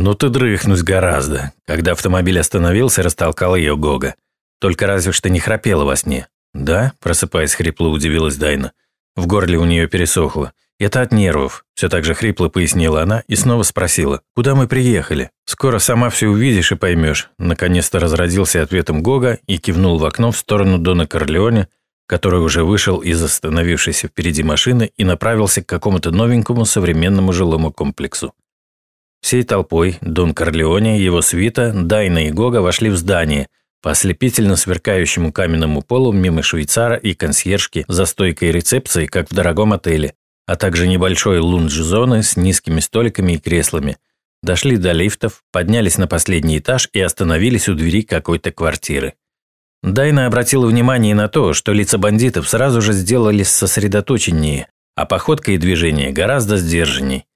«Ну ты дрыхнуть гораздо», когда автомобиль остановился, растолкал ее Гога. «Только разве что не храпела во сне». «Да?» – просыпаясь хрипло, удивилась Дайна. В горле у нее пересохло. «Это от нервов», – все так же хрипло пояснила она и снова спросила. «Куда мы приехали?» «Скоро сама все увидишь и поймешь». Наконец-то разродился ответом Гога и кивнул в окно в сторону Дона Корлеоне, который уже вышел из остановившейся впереди машины и направился к какому-то новенькому современному жилому комплексу. Всей толпой Дон Корлеоне, его свита, Дайна и Гога вошли в здание, по ослепительно сверкающему каменному полу мимо швейцара и консьержки за стойкой рецепции, как в дорогом отеле, а также небольшой лунж-зоны с низкими столиками и креслами. Дошли до лифтов, поднялись на последний этаж и остановились у двери какой-то квартиры. Дайна обратила внимание на то, что лица бандитов сразу же сделались сосредоточеннее, а походка и движение гораздо сдержанней.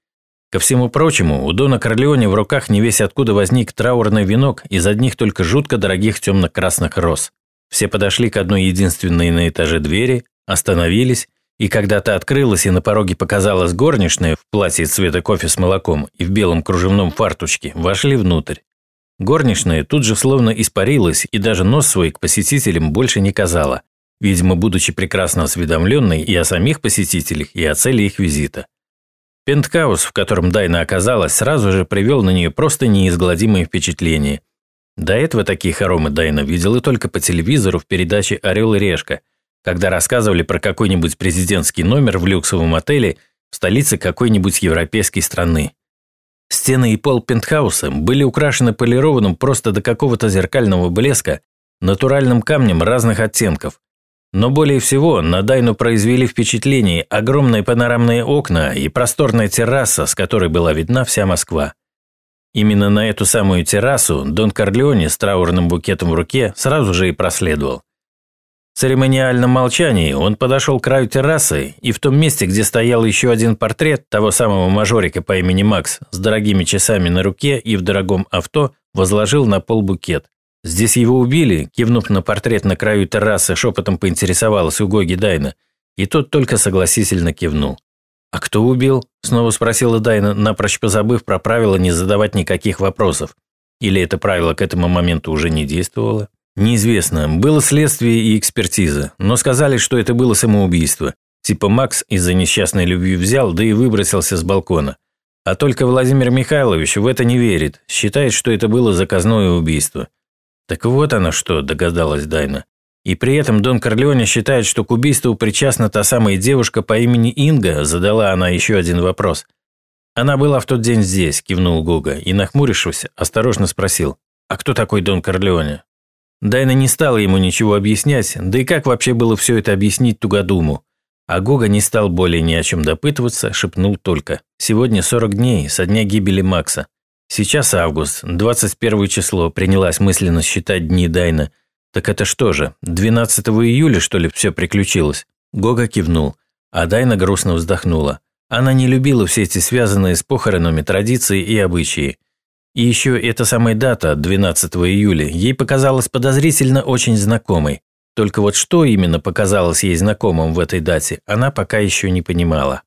Ко всему прочему, у Дона Корлеоне в руках не весь откуда возник траурный венок из одних только жутко дорогих темно-красных роз. Все подошли к одной единственной на этаже двери, остановились, и когда та открылась и на пороге показалась горничная в платье цвета кофе с молоком и в белом кружевном фартучке, вошли внутрь. Горничная тут же словно испарилась и даже нос свой к посетителям больше не казала, видимо, будучи прекрасно осведомленной и о самих посетителях, и о цели их визита. Пентхаус, в котором Дайна оказалась, сразу же привел на нее просто неизгладимые впечатления. До этого такие хоромы Дайна видела только по телевизору в передаче «Орел и решка», когда рассказывали про какой-нибудь президентский номер в люксовом отеле в столице какой-нибудь европейской страны. Стены и пол пентхауса были украшены полированным просто до какого-то зеркального блеска натуральным камнем разных оттенков, но более всего на Дайну произвели впечатление огромные панорамные окна и просторная терраса, с которой была видна вся Москва. Именно на эту самую террасу Дон Корлеоне с траурным букетом в руке сразу же и проследовал. В церемониальном молчании он подошел к краю террасы и в том месте, где стоял еще один портрет того самого мажорика по имени Макс с дорогими часами на руке и в дорогом авто, возложил на пол букет. «Здесь его убили?» Кивнув на портрет на краю террасы, шепотом поинтересовалась у Гоги Дайна, и тот только согласительно кивнул. «А кто убил?» – снова спросила Дайна, напрочь позабыв про правило не задавать никаких вопросов. Или это правило к этому моменту уже не действовало? Неизвестно. Было следствие и экспертиза, но сказали, что это было самоубийство. Типа Макс из-за несчастной любви взял, да и выбросился с балкона. А только Владимир Михайлович в это не верит, считает, что это было заказное убийство. Так вот оно что, догадалась Дайна. И при этом Дон Корлеоне считает, что к убийству причастна та самая девушка по имени Инга, задала она еще один вопрос. Она была в тот день здесь, кивнул Гуга, и, нахмурившись, осторожно спросил, а кто такой Дон Корлеоне? Дайна не стала ему ничего объяснять, да и как вообще было все это объяснить Тугодуму? А Гога не стал более ни о чем допытываться, шепнул только. Сегодня 40 дней со дня гибели Макса. Сейчас август, 21 число, принялась мысленно считать дни Дайна. Так это что же, 12 июля, что ли, все приключилось? Гога кивнул, а Дайна грустно вздохнула. Она не любила все эти связанные с похоронами традиции и обычаи. И еще эта самая дата, 12 июля, ей показалась подозрительно очень знакомой. Только вот что именно показалось ей знакомым в этой дате, она пока еще не понимала.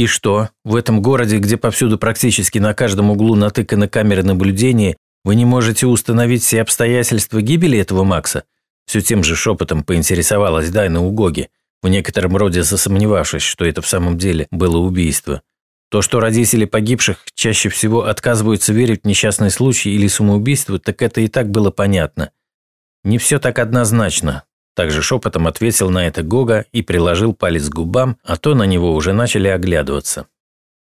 И что, в этом городе, где повсюду практически на каждом углу натыканы камеры наблюдения, вы не можете установить все обстоятельства гибели этого Макса? Все тем же шепотом поинтересовалась Дайна у Гоги, в некотором роде засомневавшись, что это в самом деле было убийство. То, что родители погибших чаще всего отказываются верить в несчастный случай или самоубийство, так это и так было понятно. Не все так однозначно, также шепотом ответил на это Гога и приложил палец к губам, а то на него уже начали оглядываться.